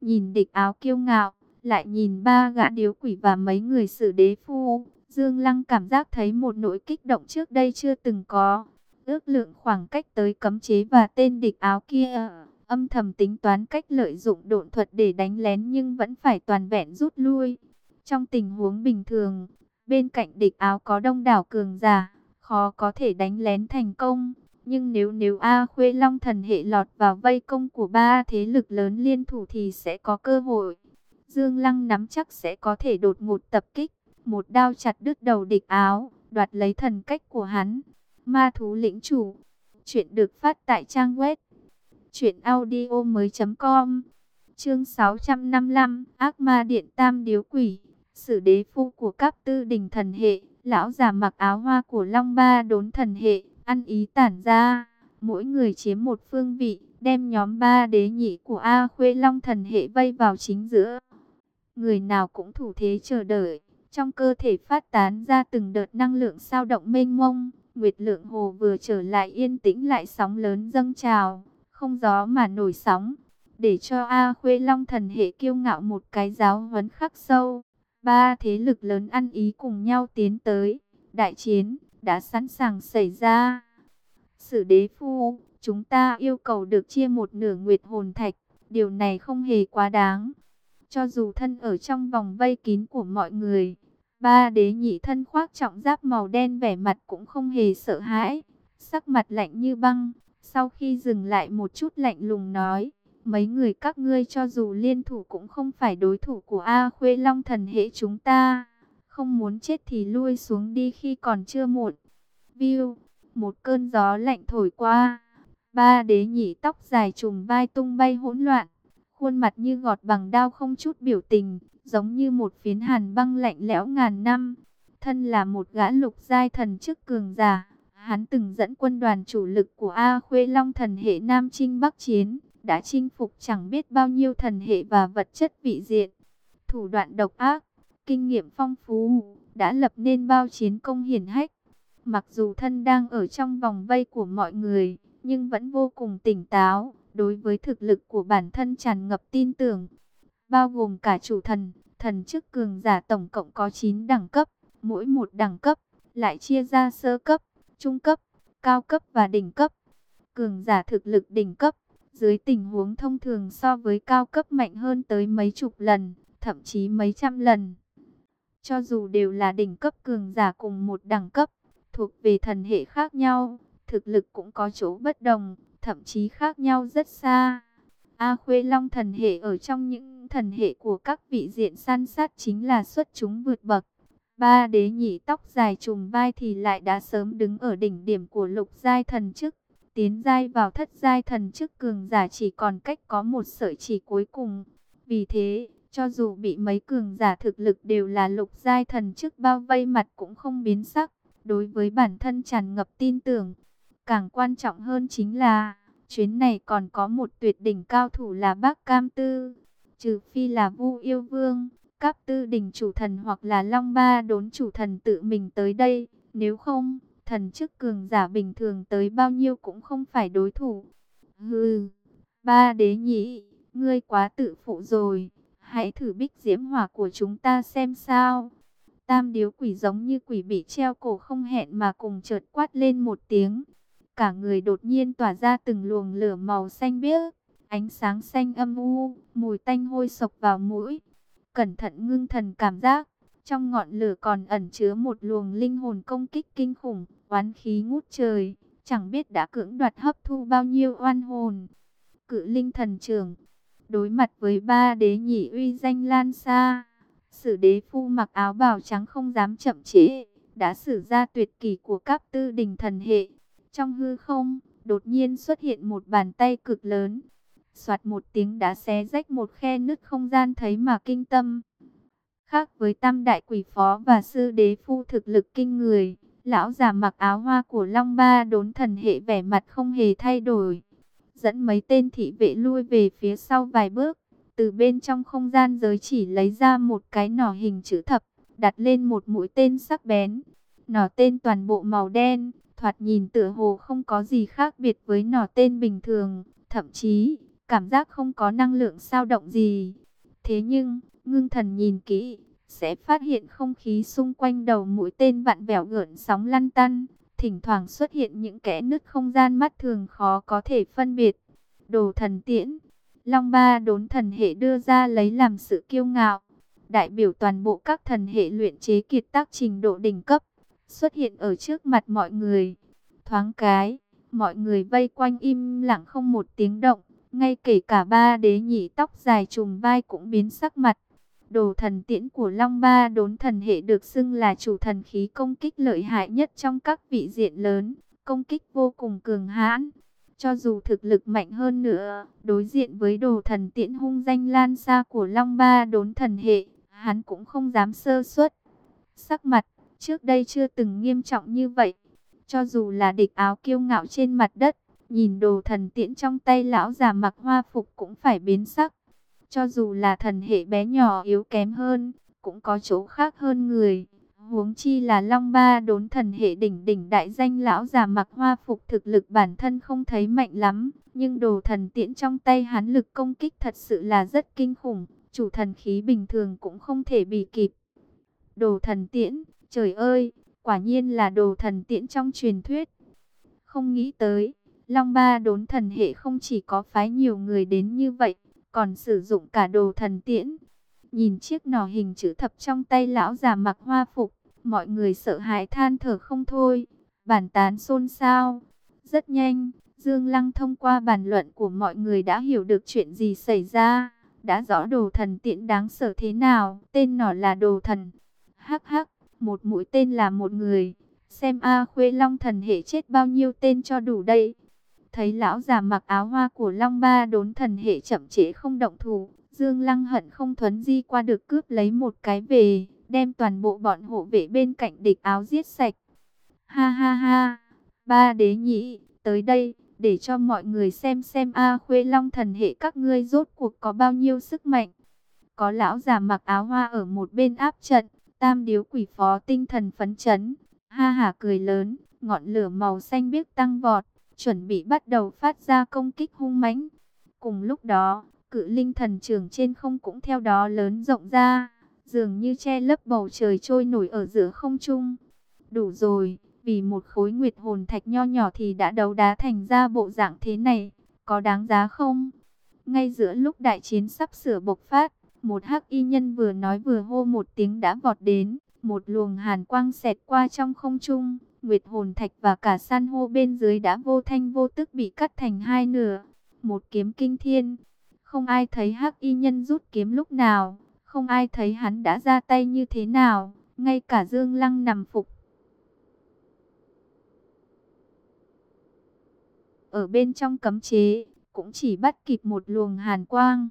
Nhìn địch áo kiêu ngạo, lại nhìn ba gã điếu quỷ và mấy người xử đế phu, Dương Lăng cảm giác thấy một nỗi kích động trước đây chưa từng có. Ước lượng khoảng cách tới cấm chế và tên địch áo kia, âm thầm tính toán cách lợi dụng độn thuật để đánh lén nhưng vẫn phải toàn vẹn rút lui. Trong tình huống bình thường, bên cạnh địch áo có đông đảo cường giả, khó có thể đánh lén thành công. Nhưng nếu nếu A Khuê Long thần hệ lọt vào vây công của ba thế lực lớn liên thủ thì sẽ có cơ hội. Dương Lăng nắm chắc sẽ có thể đột ngột tập kích, một đao chặt đứt đầu địch áo, đoạt lấy thần cách của hắn. Ma thú lĩnh chủ. Chuyện được phát tại trang web truyệnaudiomoi.com. Chương 655, Ác Ma Điện Tam Điếu Quỷ, Sử đế phu của các tư đình thần hệ, lão già mặc áo hoa của Long Ba đốn thần hệ, ăn ý tản ra, mỗi người chiếm một phương vị, đem nhóm ba đế nhị của A Khuê Long thần hệ vây vào chính giữa. Người nào cũng thủ thế chờ đợi, trong cơ thể phát tán ra từng đợt năng lượng sao động mênh mông, Nguyệt Lượng Hồ vừa trở lại yên tĩnh lại sóng lớn dâng trào, không gió mà nổi sóng, để cho A Khuê Long thần hệ kiêu ngạo một cái giáo huấn khắc sâu. Ba thế lực lớn ăn ý cùng nhau tiến tới, đại chiến đã sẵn sàng xảy ra. Sử đế phu, chúng ta yêu cầu được chia một nửa nguyệt hồn thạch, điều này không hề quá đáng. Cho dù thân ở trong vòng vây kín của mọi người, ba đế nhị thân khoác trọng giáp màu đen vẻ mặt cũng không hề sợ hãi, sắc mặt lạnh như băng. Sau khi dừng lại một chút lạnh lùng nói, mấy người các ngươi cho dù liên thủ cũng không phải đối thủ của A Khuê Long thần hệ chúng ta. Không muốn chết thì lui xuống đi khi còn chưa muộn. View, một cơn gió lạnh thổi qua. Ba đế nhỉ tóc dài trùm vai tung bay hỗn loạn. Khuôn mặt như gọt bằng đao không chút biểu tình, giống như một phiến hàn băng lạnh lẽo ngàn năm. Thân là một gã lục giai thần chức cường giả. Hắn từng dẫn quân đoàn chủ lực của A Khuê Long thần hệ Nam Trinh Bắc Chiến, đã chinh phục chẳng biết bao nhiêu thần hệ và vật chất vị diện. Thủ đoạn độc ác, kinh nghiệm phong phú, đã lập nên bao chiến công hiển hách. Mặc dù thân đang ở trong vòng vây của mọi người, nhưng vẫn vô cùng tỉnh táo, đối với thực lực của bản thân tràn ngập tin tưởng. Bao gồm cả chủ thần, thần chức cường giả tổng cộng có 9 đẳng cấp, mỗi một đẳng cấp lại chia ra sơ cấp, trung cấp, cao cấp và đỉnh cấp. Cường giả thực lực đỉnh cấp, dưới tình huống thông thường so với cao cấp mạnh hơn tới mấy chục lần, thậm chí mấy trăm lần. Cho dù đều là đỉnh cấp cường giả cùng một đẳng cấp, thuộc về thần hệ khác nhau, thực lực cũng có chỗ bất đồng, thậm chí khác nhau rất xa. A Khuê Long thần hệ ở trong những thần hệ của các vị diện san sát chính là xuất chúng vượt bậc. Ba đế nhị tóc dài trùm vai thì lại đã sớm đứng ở đỉnh điểm của lục giai thần chức. Tiến giai vào thất giai thần chức cường giả chỉ còn cách có một sợi chỉ cuối cùng. Vì thế, cho dù bị mấy cường giả thực lực đều là lục giai thần chức bao vây mặt cũng không biến sắc. Đối với bản thân tràn ngập tin tưởng. Càng quan trọng hơn chính là, chuyến này còn có một tuyệt đỉnh cao thủ là bác Cam Tư. Trừ phi là Vu Yêu Vương, các tư đỉnh chủ thần hoặc là Long Ba đốn chủ thần tự mình tới đây. Nếu không, thần chức cường giả bình thường tới bao nhiêu cũng không phải đối thủ. Hừ, ba đế nhị, ngươi quá tự phụ rồi. Hãy thử bích diễm hỏa của chúng ta xem sao. Tam điếu quỷ giống như quỷ bị treo cổ không hẹn mà cùng chợt quát lên một tiếng. Cả người đột nhiên tỏa ra từng luồng lửa màu xanh biếc, ánh sáng xanh âm u, mùi tanh hôi sộc vào mũi. Cẩn thận ngưng thần cảm giác, trong ngọn lửa còn ẩn chứa một luồng linh hồn công kích kinh khủng, oán khí ngút trời, chẳng biết đã cưỡng đoạt hấp thu bao nhiêu oan hồn. Cự linh thần trưởng, đối mặt với ba đế nhị uy danh lan xa, sử đế phu mặc áo bào trắng không dám chậm trễ, đã sử ra tuyệt kỷ của các tư đình thần hệ. Trong hư không, đột nhiên xuất hiện một bàn tay cực lớn, soạt một tiếng đã xé rách một khe nứt không gian thấy mà kinh tâm. Khác với tam đại quỷ phó và sư đế phu thực lực kinh người, lão già mặc áo hoa của Long Ba đốn thần hệ vẻ mặt không hề thay đổi. Dẫn mấy tên thị vệ lui về phía sau vài bước, từ bên trong không gian giới chỉ lấy ra một cái nỏ hình chữ thập, đặt lên một mũi tên sắc bén. Nỏ tên toàn bộ màu đen, thoạt nhìn tựa hồ không có gì khác biệt với nỏ tên bình thường, thậm chí cảm giác không có năng lượng sao động gì. Thế nhưng, ngưng thần nhìn kỹ, sẽ phát hiện không khí xung quanh đầu mũi tên vặn vẹo gợn sóng lăn tăn, thỉnh thoảng xuất hiện những kẽ nứt không gian mắt thường khó có thể phân biệt. Đồ thần tiễn, Long Ba đốn thần hệ đưa ra lấy làm sự kiêu ngạo, đại biểu toàn bộ các thần hệ luyện chế kiệt tác trình độ đỉnh cấp. xuất hiện ở trước mặt mọi người. Thoáng cái, mọi người vây quanh im lặng không một tiếng động, ngay kể cả ba đế nhị tóc dài trùng vai cũng biến sắc mặt. Đồ thần tiễn của Long Ba đốn thần hệ được xưng là chủ thần khí công kích lợi hại nhất trong các vị diện lớn, công kích vô cùng cường hãn. Cho dù thực lực mạnh hơn nữa, đối diện với đồ thần tiễn hung danh lan xa của Long Ba đốn thần hệ, hắn cũng không dám sơ suất. Sắc mặt, trước đây chưa từng nghiêm trọng như vậy. Cho dù là địch áo kiêu ngạo trên mặt đất, nhìn đồ thần tiễn trong tay lão già mặc hoa phục cũng phải biến sắc. Cho dù là thần hệ bé nhỏ yếu kém hơn, cũng có chỗ khác hơn người. Huống chi là Long Ba đốn thần hệ đỉnh đỉnh đại danh lão già mặc hoa phục thực lực bản thân không thấy mạnh lắm. Nhưng đồ thần tiễn trong tay hắn lực công kích thật sự là rất kinh khủng. Chủ thần khí bình thường cũng không thể bị kịp. Đồ thần tiễn, trời ơi, quả nhiên là đồ thần tiễn trong truyền thuyết. Không nghĩ tới, Long Ba đốn thần hệ không chỉ có phái nhiều người đến như vậy, còn sử dụng cả đồ thần tiễn. Nhìn chiếc nỏ hình chữ thập trong tay lão già mặc hoa phục, mọi người sợ hãi than thở không thôi, bản tán xôn xao. Rất nhanh, Dương Lăng thông qua bàn luận của mọi người đã hiểu được chuyện gì xảy ra, đã rõ đồ thần tiễn đáng sợ thế nào, tên nỏ là đồ thần. Hắc hắc, một mũi tên là một người, xem A Khuê Long thần hệ chết bao nhiêu tên cho đủ đây. Thấy lão già mặc áo hoa của Long Ba đốn thần hệ chậm chế không động thủ, Dương Lăng hận không thuấn di qua được cướp lấy một cái về, đem toàn bộ bọn hộ vệ bên cạnh địch áo giết sạch. Ha ha ha, ba đế nhị, tới đây, để cho mọi người xem xem A Khuê Long thần hệ các ngươi rốt cuộc có bao nhiêu sức mạnh. Có lão già mặc áo hoa ở một bên áp trận, tam điếu quỷ phó tinh thần phấn chấn, ha hả cười lớn, ngọn lửa màu xanh biếc tăng vọt, chuẩn bị bắt đầu phát ra công kích hung mãnh. Cùng lúc đó, cự linh thần trường trên không cũng theo đó lớn rộng ra, dường như che lấp bầu trời trôi nổi ở giữa không trung. Đủ rồi, vì một khối nguyệt hồn thạch nho nhỏ thì đã đấu đá thành ra bộ dạng thế này, có đáng giá không? Ngay giữa lúc đại chiến sắp sửa bộc phát, một hắc y nhân vừa nói vừa hô một tiếng đã vọt đến, một luồng hàn quang xẹt qua trong không trung. Nguyệt hồn thạch và cả san hô bên dưới đã vô thanh vô tức bị cắt thành hai nửa. Một kiếm kinh thiên. Không ai thấy hắc y nhân rút kiếm lúc nào. Không ai thấy hắn đã ra tay như thế nào. Ngay cả Dương Lăng nằm phục. Ở bên trong cấm chế, cũng chỉ bắt kịp một luồng hàn quang.